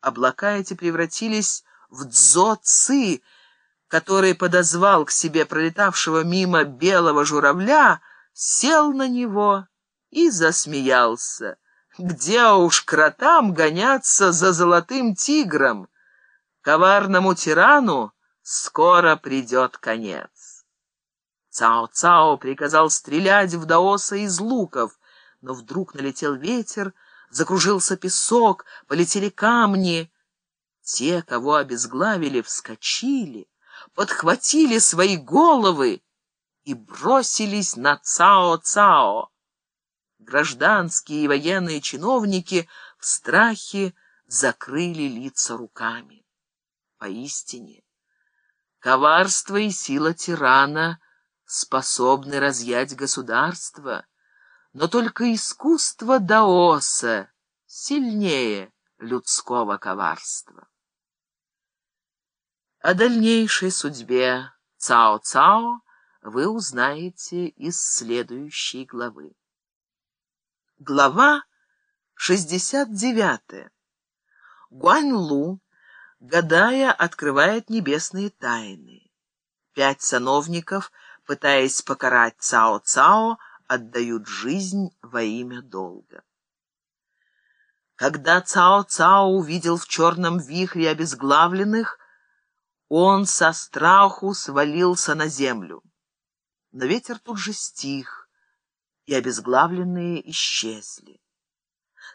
Облака эти превратились в дзо-ци, который подозвал к себе пролетавшего мимо белого журавля, сел на него и засмеялся. Где уж кротам гоняться за золотым тигром? Коварному тирану скоро придет конец. Цао-Цао приказал стрелять в Даоса из луков, но вдруг налетел ветер, закружился песок, полетели камни. Те, кого обезглавили, вскочили, подхватили свои головы и бросились на Цао-Цао. Гражданские и военные чиновники в страхе закрыли лица руками. Поистине, коварство и сила тирана способны разъять государство, но только искусство Даоса сильнее людского коварства. О дальнейшей судьбе Цао-Цао вы узнаете из следующей главы. Глава 69. Гуань-Лу, гадая, открывает небесные тайны. Пять сановников, пытаясь покарать Цао-Цао, отдают жизнь во имя долга. Когда Цао-Цао увидел в черном вихре обезглавленных, он со страху свалился на землю. Но ветер тут же стих, и обезглавленные исчезли.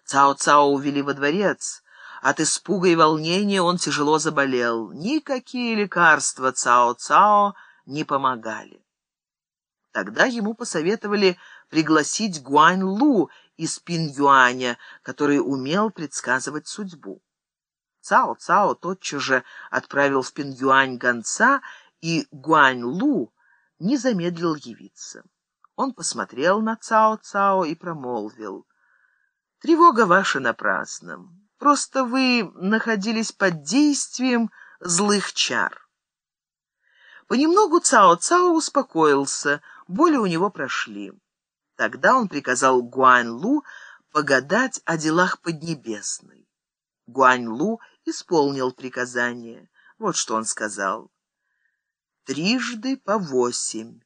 Цао-Цао увели во дворец. От испуга и волнения он тяжело заболел. Никакие лекарства Цао-Цао не помогали. Тогда ему посоветовали пригласить Гуань-Лу из Пинь-Юаня, который умел предсказывать судьбу. Цао-Цао тотчас же отправил в Пинь-Юань гонца, и Гуань-Лу не замедлил явиться. Он посмотрел на Цао-Цао и промолвил. «Тревога ваша напрасна. Просто вы находились под действием злых чар». Понемногу Цао-Цао успокоился, боли у него прошли. Тогда он приказал Гуань-Лу погадать о делах Поднебесной. Гуань-Лу исполнил приказание. Вот что он сказал. «Трижды по восемь».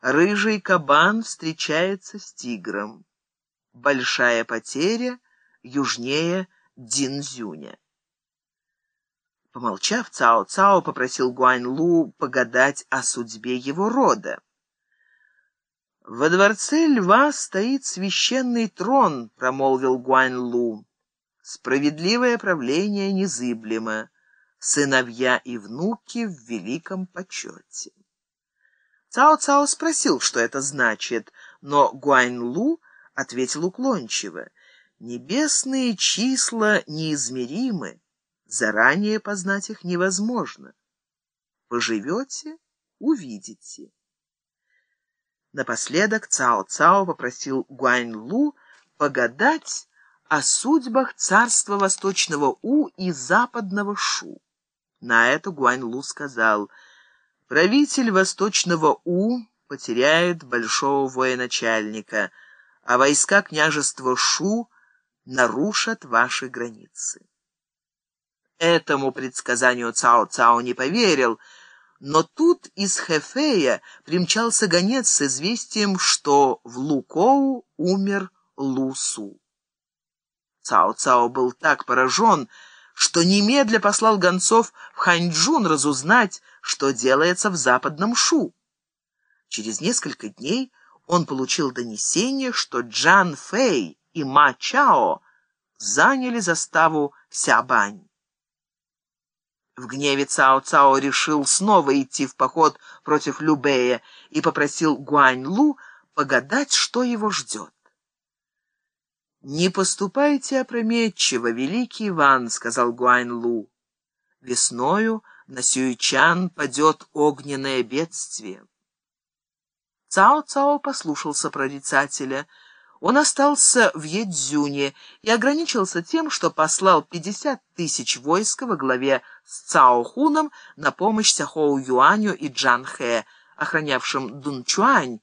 Рыжий кабан встречается с тигром. Большая потеря южнее Динзюня. Помолчав, Цао-Цао попросил Гуань-Лу погадать о судьбе его рода. «Во дворце льва стоит священный трон», — промолвил Гуань-Лу. «Справедливое правление незыблемо, сыновья и внуки в великом почете». Цао-Цао спросил, что это значит, но Гуань-Лу ответил уклончиво. «Небесные числа неизмеримы, заранее познать их невозможно. Поживете — увидите». Напоследок Цао-Цао попросил Гуань-Лу погадать о судьбах царства Восточного У и Западного Шу. На это Гуань-Лу сказал — Правитель Восточного У потеряет большого военачальника, а войска княжества Шу нарушат ваши границы. Этому предсказанию Цао-Цао не поверил, но тут из Хэфея примчался гонец с известием, что в Лукоу умер Лусу. Цао-Цао был так поражен, что немедля послал гонцов в Ханьчжун разузнать, что делается в западном Шу. Через несколько дней он получил донесение, что Джан Фэй и Ма Чао заняли заставу Сябань. В гневе Цао Цао решил снова идти в поход против Любея и попросил Гуань Лу погадать, что его ждет. «Не поступайте опрометчиво, великий Иван», — сказал Гуань Лу. «Весною на Сюичан падет огненное бедствие». Цао-Цао послушался прорицателя. Он остался в Едзюне и ограничился тем, что послал пятьдесят тысяч войска во главе с Цао-Хуном на помощь Сяхоу-Юаню и Джан-Хэ, охранявшим Дунчуань,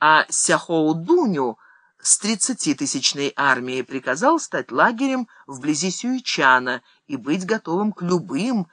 а Сяхоу-Дуню — с тридцатитысячной армией приказал стать лагерем вблизи Сюичана и быть готовым к любым